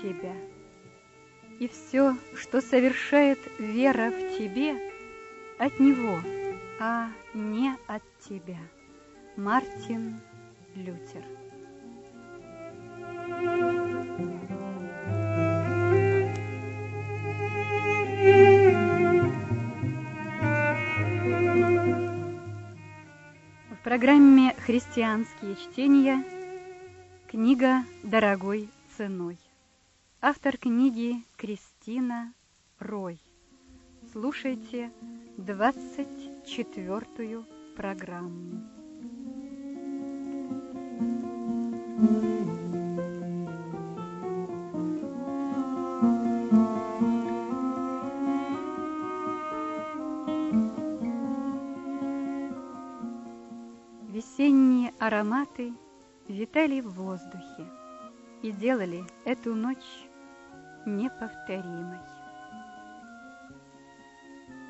тебя. И все, что совершает вера в тебе, от него, а не от тебя. Мартин Лютер В программе «Христианские чтения» книга «Дорогой ценой». Автор книги Кристина Рой. Слушайте двадцать четвертую программу. Весенние ароматы витали в воздухе и делали эту ночь неповторимой.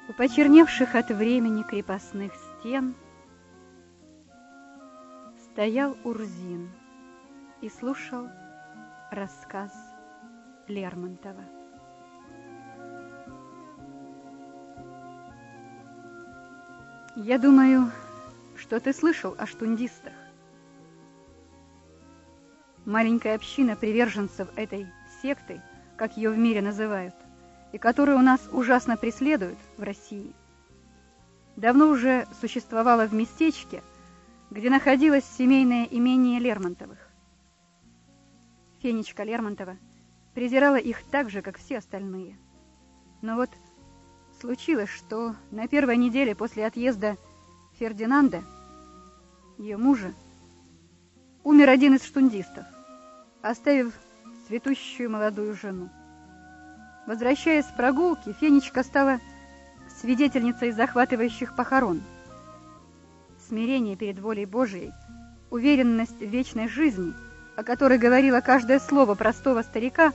У почерневших от времени крепостных стен стоял Урзин и слушал рассказ Лермонтова. Я думаю, что ты слышал о штундистах. Маленькая община приверженцев этой секты, как ее в мире называют, и которую у нас ужасно преследуют в России, давно уже существовала в местечке, где находилось семейное имение Лермонтовых. Фенечка Лермонтова презирала их так же, как все остальные. Но вот случилось, что на первой неделе после отъезда Фердинанда, ее мужа, умер один из штундистов, оставив цветущую молодую жену. Возвращаясь с прогулки, Фенечка стала свидетельницей захватывающих похорон. Смирение перед волей Божией, уверенность в вечной жизни, о которой говорило каждое слово простого старика,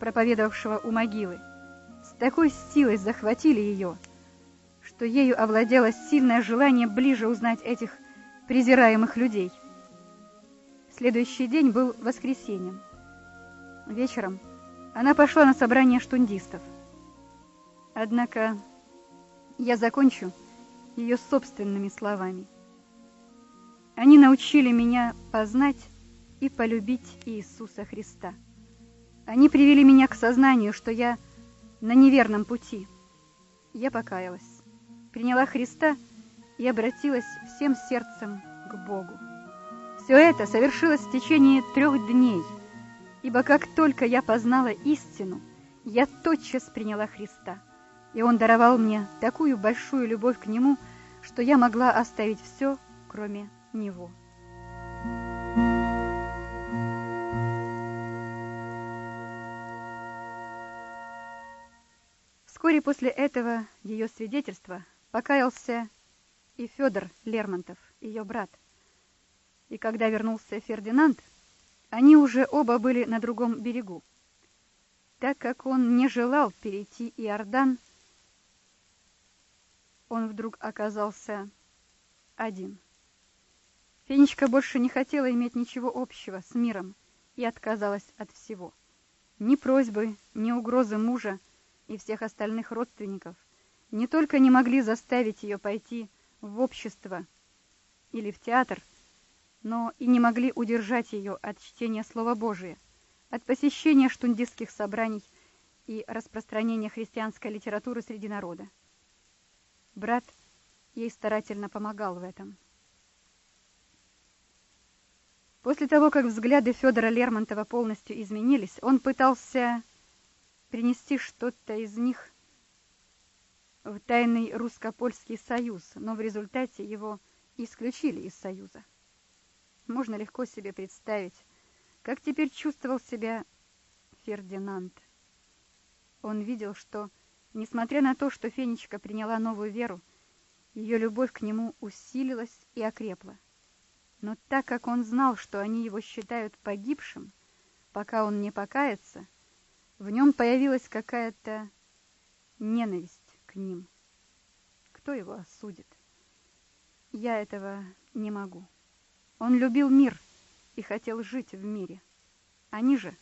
проповедовавшего у могилы, с такой силой захватили ее, что ею овладело сильное желание ближе узнать этих презираемых людей. Следующий день был воскресеньем. Вечером она пошла на собрание штундистов. Однако я закончу ее собственными словами. Они научили меня познать и полюбить Иисуса Христа. Они привели меня к сознанию, что я на неверном пути. Я покаялась, приняла Христа и обратилась всем сердцем к Богу. Все это совершилось в течение трех дней – Ибо как только я познала истину, я тотчас приняла Христа, и Он даровал мне такую большую любовь к Нему, что я могла оставить все, кроме Него. Вскоре после этого ее свидетельства покаялся и Федор Лермонтов, ее брат. И когда вернулся Фердинанд, они уже оба были на другом берегу. Так как он не желал перейти Иордан, он вдруг оказался один. Фенечка больше не хотела иметь ничего общего с миром и отказалась от всего. Ни просьбы, ни угрозы мужа и всех остальных родственников не только не могли заставить ее пойти в общество или в театр, но и не могли удержать ее от чтения Слова Божия, от посещения штундистских собраний и распространения христианской литературы среди народа. Брат ей старательно помогал в этом. После того, как взгляды Федора Лермонтова полностью изменились, он пытался принести что-то из них в тайный русско-польский союз, но в результате его исключили из союза. Можно легко себе представить, как теперь чувствовал себя Фердинанд. Он видел, что, несмотря на то, что Фенечка приняла новую веру, ее любовь к нему усилилась и окрепла. Но так как он знал, что они его считают погибшим, пока он не покается, в нем появилась какая-то ненависть к ним. кто его осудит? Я этого не могу. Он любил мир и хотел жить в мире. Они же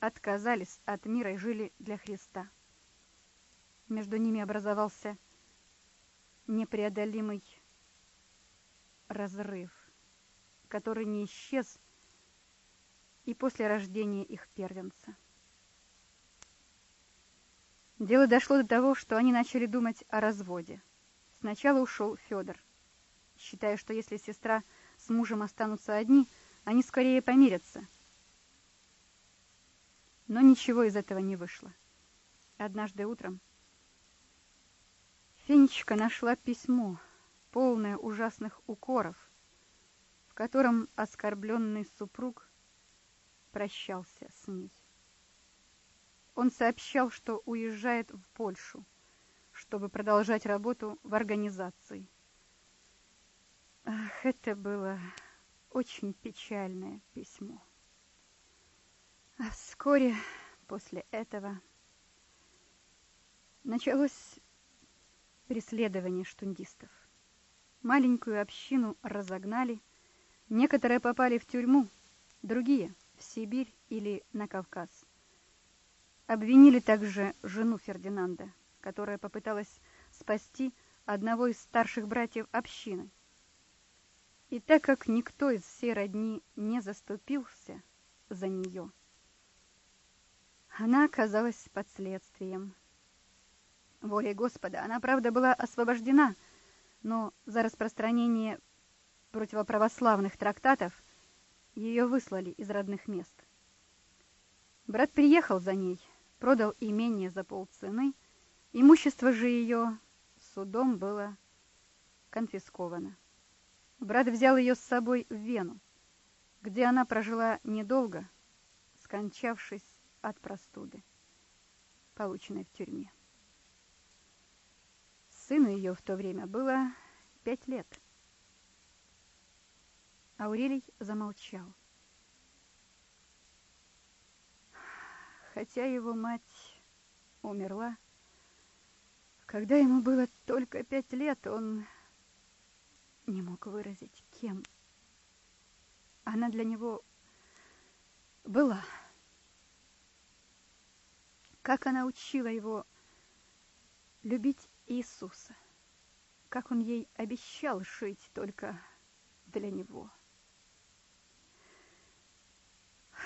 отказались от мира и жили для Христа. Между ними образовался непреодолимый разрыв, который не исчез и после рождения их первенца. Дело дошло до того, что они начали думать о разводе. Сначала ушел Федор, считая, что если сестра мужем останутся одни, они скорее помирятся. Но ничего из этого не вышло. Однажды утром Фенечка нашла письмо, полное ужасных укоров, в котором оскорбленный супруг прощался с ней. Он сообщал, что уезжает в Польшу, чтобы продолжать работу в организации. Ах, это было очень печальное письмо. А вскоре после этого началось преследование штундистов. Маленькую общину разогнали, некоторые попали в тюрьму, другие — в Сибирь или на Кавказ. Обвинили также жену Фердинанда, которая попыталась спасти одного из старших братьев общины. И так как никто из всей родни не заступился за нее, она оказалась под следствием. Волей Господа она, правда, была освобождена, но за распространение противоправославных трактатов ее выслали из родных мест. Брат приехал за ней, продал имение за полцены, имущество же ее судом было конфисковано. Брат взял ее с собой в Вену, где она прожила недолго, скончавшись от простуды, полученной в тюрьме. Сыну ее в то время было пять лет. Аурелий замолчал. хотя его мать умерла. Когда ему было только пять лет, он не мог выразить, кем она для него была. Как она учила его любить Иисуса, как он ей обещал жить только для него.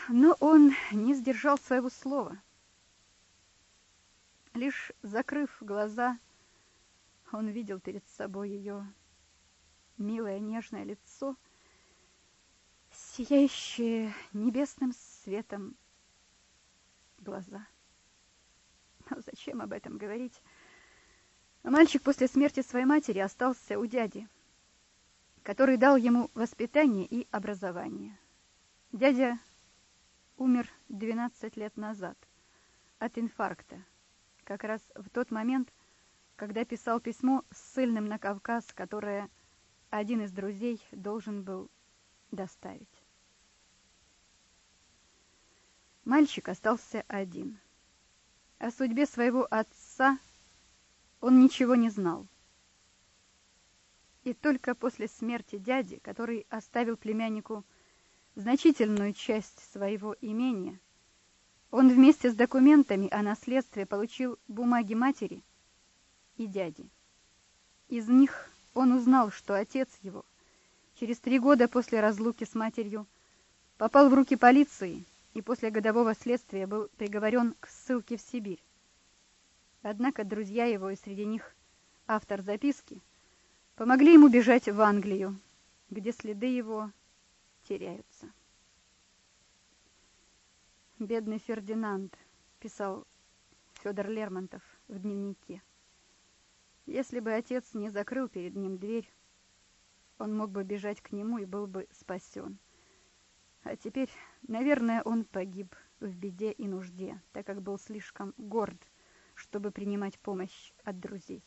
Но он не сдержал своего слова. Лишь закрыв глаза, он видел перед собой ее милое нежное лицо, сияющее небесным светом глаза. Но зачем об этом говорить? Мальчик после смерти своей матери остался у дяди, который дал ему воспитание и образование. Дядя умер 12 лет назад от инфаркта, как раз в тот момент, когда писал письмо с ссыльным на Кавказ, которое один из друзей должен был доставить. Мальчик остался один. О судьбе своего отца он ничего не знал. И только после смерти дяди, который оставил племяннику значительную часть своего имения, он вместе с документами о наследстве получил бумаги матери и дяди. Из них он узнал, что отец его через три года после разлуки с матерью попал в руки полиции и после годового следствия был приговорен к ссылке в Сибирь. Однако друзья его, и среди них автор записки, помогли ему бежать в Англию, где следы его теряются. «Бедный Фердинанд», — писал Федор Лермонтов в дневнике. Если бы отец не закрыл перед ним дверь, он мог бы бежать к нему и был бы спасен. А теперь, наверное, он погиб в беде и нужде, так как был слишком горд, чтобы принимать помощь от друзей.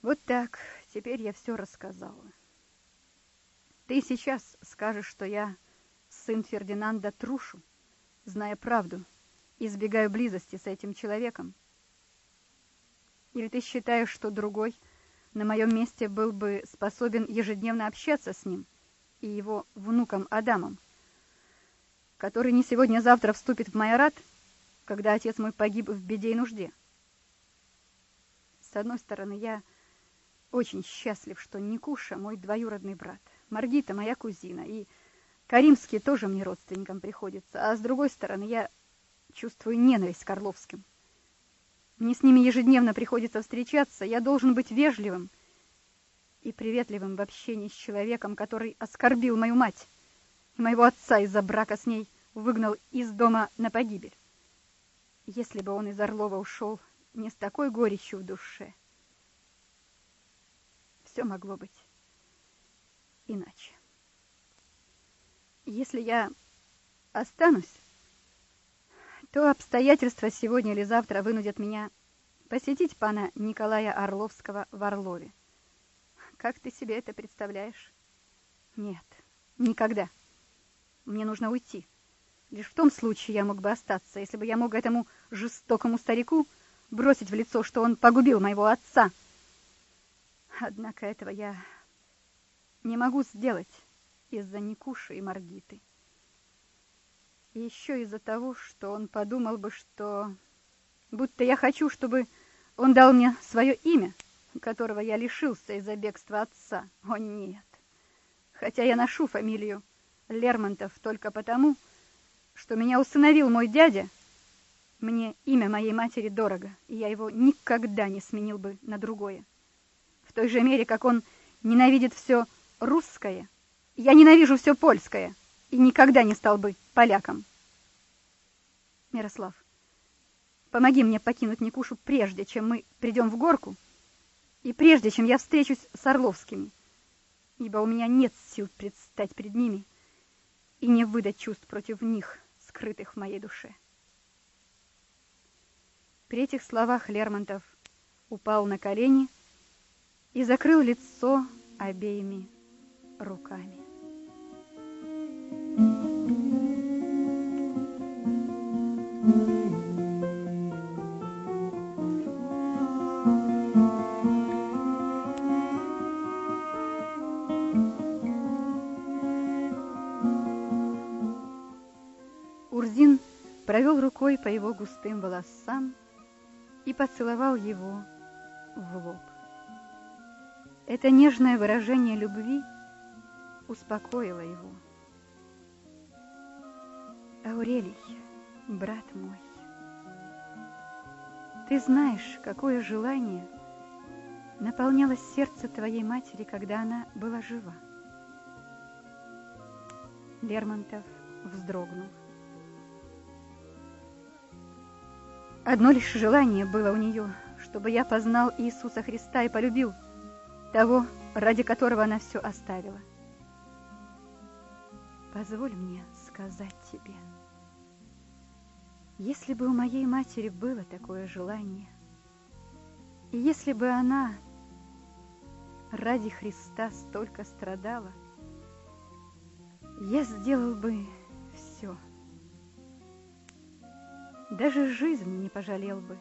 Вот так, теперь я все рассказала. Ты сейчас скажешь, что я сын Фердинанда Трушу, зная правду, избегаю близости с этим человеком. Или ты считаешь, что другой на моем месте был бы способен ежедневно общаться с ним и его внуком Адамом, который не сегодня-завтра вступит в Майорат, когда отец мой погиб в беде и нужде? С одной стороны, я очень счастлив, что Никуша мой двоюродный брат, Маргита моя кузина, и Каримский тоже мне родственником приходится, а с другой стороны, я чувствую ненависть к Орловским. Мне с ними ежедневно приходится встречаться, я должен быть вежливым и приветливым в общении с человеком, который оскорбил мою мать и моего отца из-за брака с ней выгнал из дома на погибель. Если бы он из Орлова ушел не с такой горечью в душе, все могло быть иначе. Если я останусь, то обстоятельства сегодня или завтра вынудят меня посетить пана Николая Орловского в Орлове. Как ты себе это представляешь? Нет, никогда. Мне нужно уйти. Лишь в том случае я мог бы остаться, если бы я мог этому жестокому старику бросить в лицо, что он погубил моего отца. Однако этого я не могу сделать из-за Никуши и Маргиты. Еще из-за того, что он подумал бы, что... Будто я хочу, чтобы он дал мне свое имя, которого я лишился из-за бегства отца. О, нет. Хотя я ношу фамилию Лермонтов только потому, что меня усыновил мой дядя, мне имя моей матери дорого, и я его никогда не сменил бы на другое. В той же мере, как он ненавидит все русское, я ненавижу все польское и никогда не стал бы поляком. Мирослав, помоги мне покинуть Никушу прежде, чем мы придем в горку, и прежде, чем я встречусь с Орловскими, ибо у меня нет сил предстать перед ними и не выдать чувств против них, скрытых в моей душе. При этих словах Лермонтов упал на колени и закрыл лицо обеими руками. Урзин провел рукой по его густым волосам и поцеловал его в лоб. Это нежное выражение любви успокоило его. Аурелий, брат мой, ты знаешь, какое желание наполняло сердце твоей матери, когда она была жива. Лермонтов вздрогнул. Одно лишь желание было у нее, чтобы я познал Иисуса Христа и полюбил того, ради которого она все оставила. Позволь мне сказать тебе, если бы у моей матери было такое желание, и если бы она ради Христа столько страдала, я сделал бы все. Даже жизнь не пожалел бы,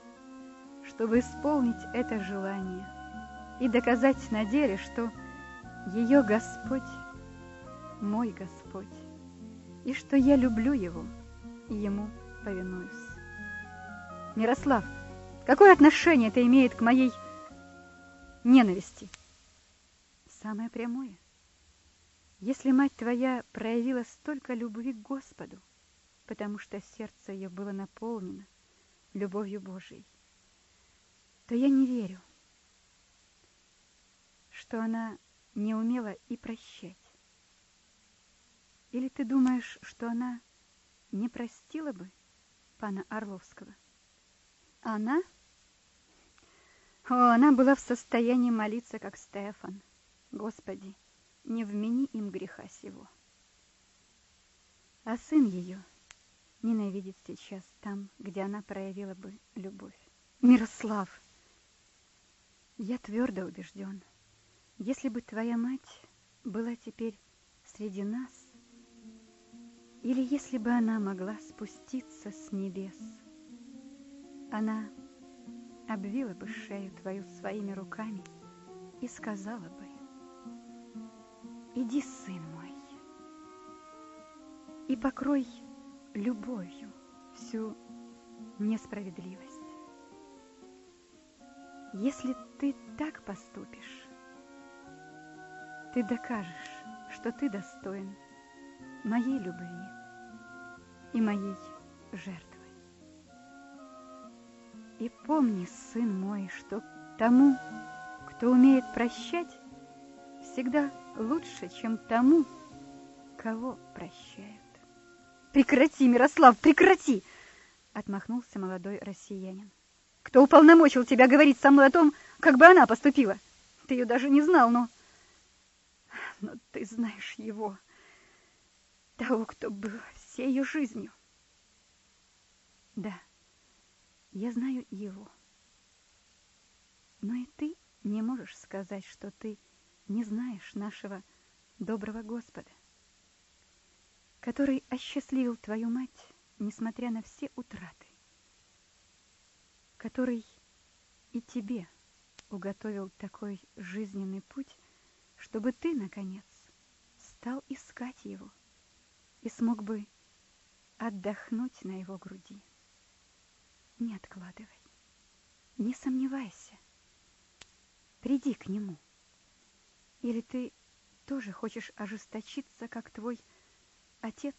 чтобы исполнить это желание и доказать на деле, что ее Господь мой Господь, и что я люблю Его и Ему повинуюсь. Мирослав, какое отношение это имеет к моей ненависти? Самое прямое. Если мать твоя проявила столько любви к Господу, потому что сердце ее было наполнено любовью Божией, то я не верю, что она не умела и прощать. Или ты думаешь, что она не простила бы пана Орловского. Она? О, она была в состоянии молиться, как Стефан. Господи, не вмени им греха сего. А сын ее ненавидит сейчас там, где она проявила бы любовь. Мирослав, я твердо убежден, если бы твоя мать была теперь среди нас, или если бы она могла спуститься с небес, она обвила бы шею твою своими руками и сказала бы, «Иди, сын мой, и покрой любовью всю несправедливость. Если ты так поступишь, ты докажешь, что ты достоин моей любви и моей жертвы. И помни, сын мой, что тому, кто умеет прощать, всегда лучше, чем тому, кого прощают. Прекрати, Мирослав, прекрати! Отмахнулся молодой россиянин. Кто уполномочил тебя говорить со мной о том, как бы она поступила? Ты ее даже не знал, но... Но ты знаешь его, того, кто был всей ее жизнью. Да, я знаю его. Но и ты не можешь сказать, что ты не знаешь нашего доброго Господа, который осчастливил твою мать, несмотря на все утраты, который и тебе уготовил такой жизненный путь, чтобы ты, наконец, стал искать его и смог бы отдохнуть на его груди. Не откладывай, не сомневайся, приди к нему. Или ты тоже хочешь ожесточиться, как твой отец?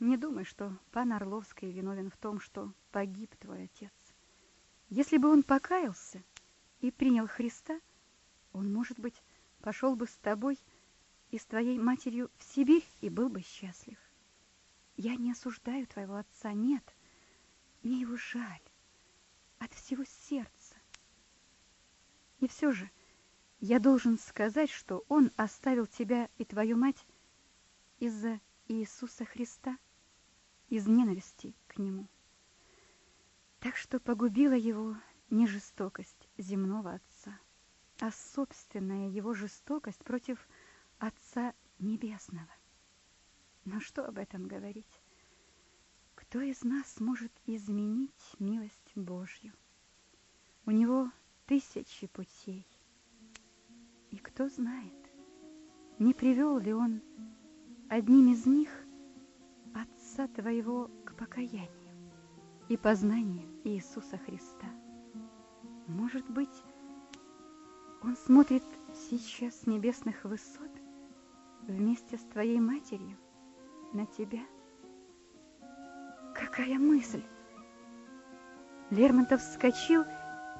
Не думай, что пан Орловский виновен в том, что погиб твой отец. Если бы он покаялся и принял Христа, он, может быть, пошел бы с тобой и с твоей матерью в Сибирь и был бы счастлив. Я не осуждаю твоего отца, нет. Мне его жаль от всего сердца. И все же я должен сказать, что он оставил тебя и твою мать из-за Иисуса Христа, из ненависти к нему. Так что погубила его не жестокость земного отца, а собственная его жестокость против Отца Небесного. Но что об этом говорить? Кто из нас может изменить милость Божью? У него тысячи путей. И кто знает, не привел ли он одним из них Отца твоего к покаянию и познанию Иисуса Христа? Может быть, он смотрит сейчас с небесных высот вместе с твоей матерью на тебя. Какая мысль! Лермонтов вскочил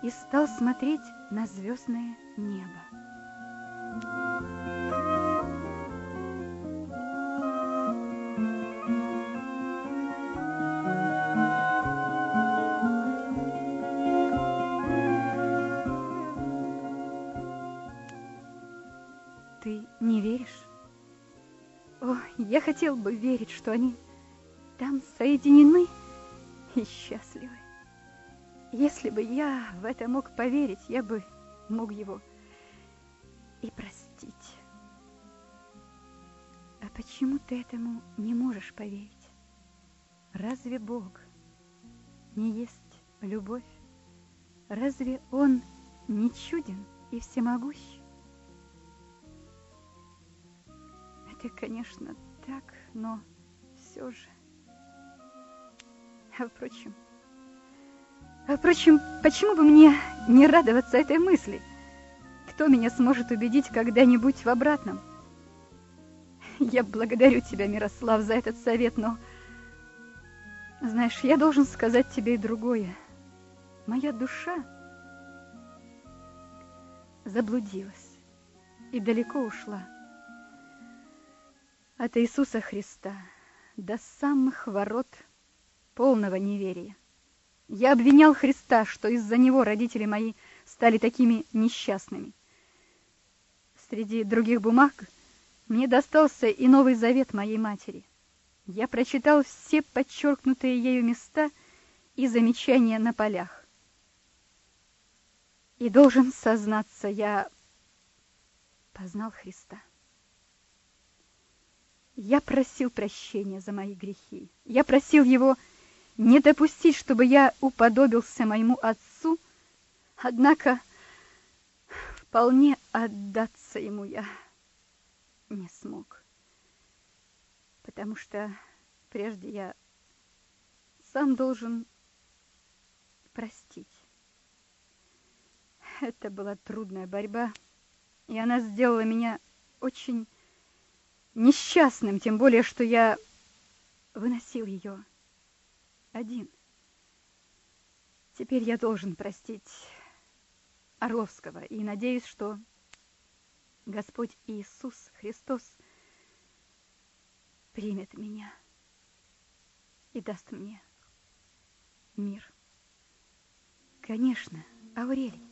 и стал смотреть на звездное небо. Я хотел бы верить, что они там соединены и счастливы. Если бы я в это мог поверить, я бы мог его и простить. А почему ты этому не можешь поверить? Разве Бог не есть любовь? Разве Он не чуден и всемогущ? Это, конечно, так, но все же... А впрочем... А впрочем, почему бы мне не радоваться этой мысли? Кто меня сможет убедить когда-нибудь в обратном? Я благодарю тебя, Мирослав, за этот совет, но... Знаешь, я должен сказать тебе и другое. Моя душа заблудилась и далеко ушла от Иисуса Христа до самых ворот полного неверия. Я обвинял Христа, что из-за него родители мои стали такими несчастными. Среди других бумаг мне достался и Новый Завет моей матери. Я прочитал все подчеркнутые ею места и замечания на полях. И должен сознаться, я познал Христа. Я просил прощения за мои грехи. Я просил его не допустить, чтобы я уподобился моему отцу, однако вполне отдаться ему я не смог, потому что прежде я сам должен простить. Это была трудная борьба, и она сделала меня очень несчастным, тем более, что я выносил ее один. Теперь я должен простить Орловского и надеюсь, что Господь Иисус Христос примет меня и даст мне мир. Конечно, Аурелий,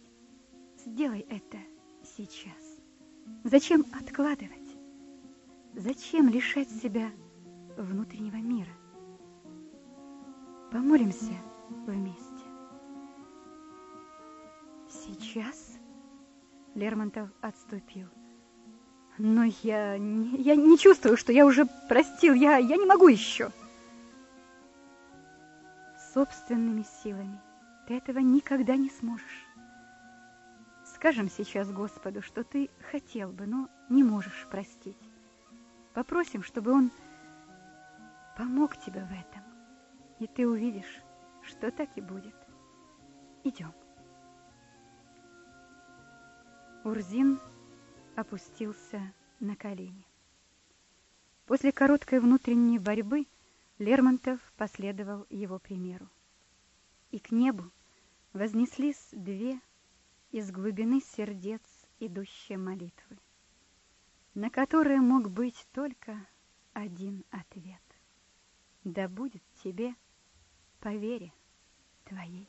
сделай это сейчас. Зачем откладывать? Зачем лишать себя внутреннего мира? Помолимся вместе. Сейчас Лермонтов отступил. Но я я не чувствую, что я уже простил. Я, я не могу еще. Собственными силами ты этого никогда не сможешь. Скажем сейчас Господу, что ты хотел бы, но не можешь простить. Попросим, чтобы Он помог тебе в этом. И ты увидишь, что так и будет. Идем. Урзин опустился на колени. После короткой внутренней борьбы Лермонтов последовал его примеру. И к небу вознеслись две из глубины сердец идущие молитвы на которые мог быть только один ответ. Да будет тебе по вере твоей.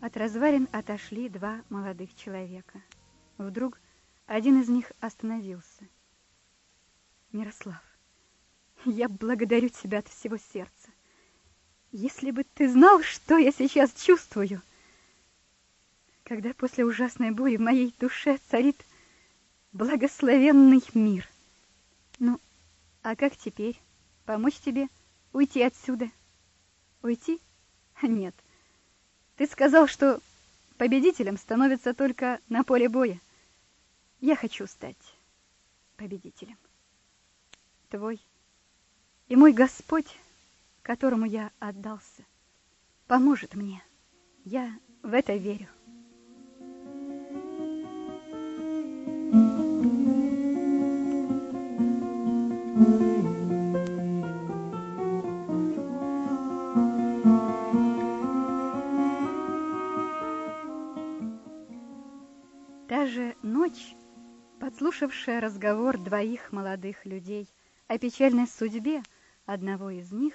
От развалин отошли два молодых человека. Вдруг один из них остановился – Мирослав, я благодарю тебя от всего сердца. Если бы ты знал, что я сейчас чувствую, когда после ужасной бури в моей душе царит благословенный мир. Ну, а как теперь? Помочь тебе уйти отсюда? Уйти? Нет. Ты сказал, что победителем становится только на поле боя. Я хочу стать победителем твой и мой Господь, которому я отдался, поможет мне. Я в это верю. Та же ночь, подслушавшая разговор двоих молодых людей – о печальной судьбе одного из них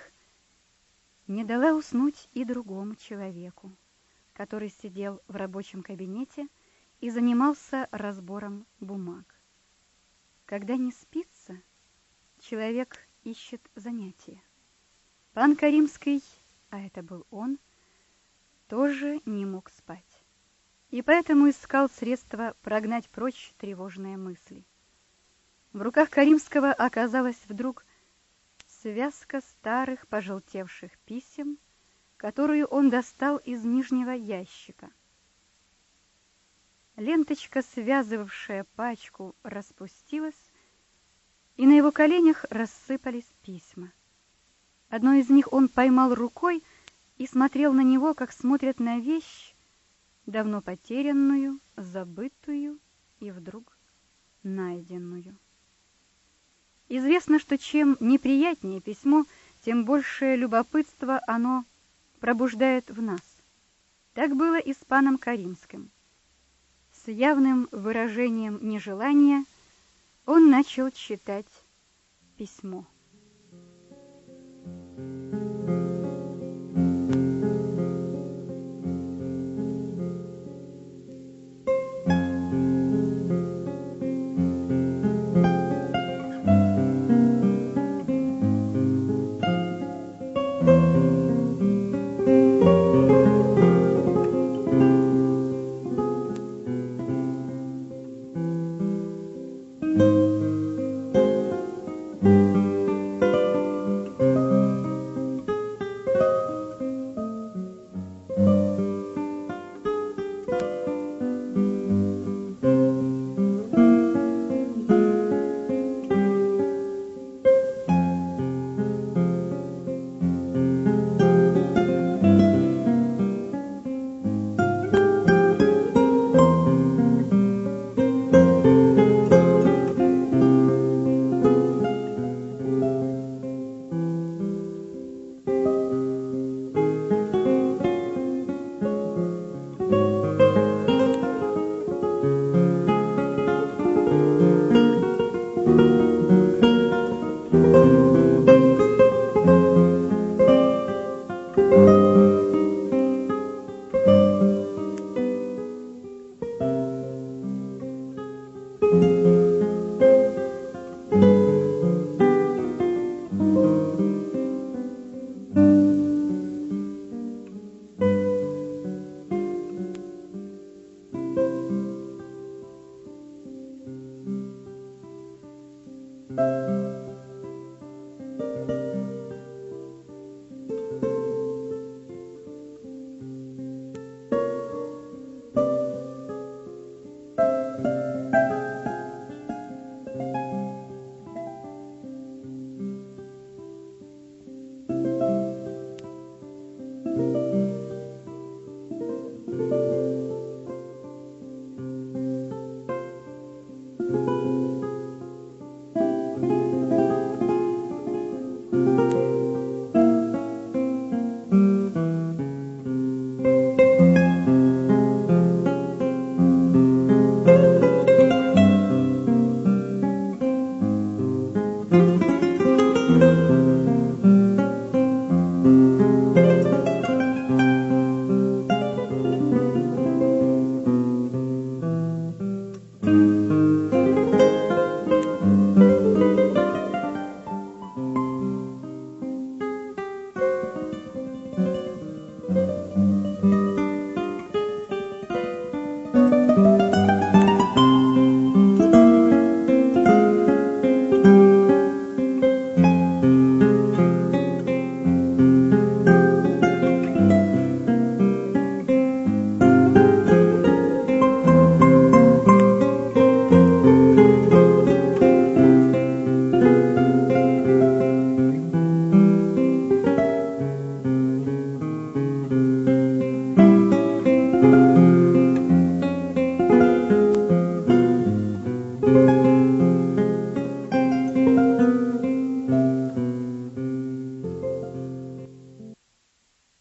не дала уснуть и другому человеку, который сидел в рабочем кабинете и занимался разбором бумаг. Когда не спится, человек ищет занятия. Пан Каримский, а это был он, тоже не мог спать. И поэтому искал средства прогнать прочь тревожные мысли. В руках Каримского оказалась вдруг связка старых пожелтевших писем, которую он достал из нижнего ящика. Ленточка, связывавшая пачку, распустилась, и на его коленях рассыпались письма. Одно из них он поймал рукой и смотрел на него, как смотрят на вещь, давно потерянную, забытую и вдруг найденную. Известно, что чем неприятнее письмо, тем большее любопытство оно пробуждает в нас. Так было и с паном Каримским. С явным выражением нежелания он начал читать письмо. Thank you.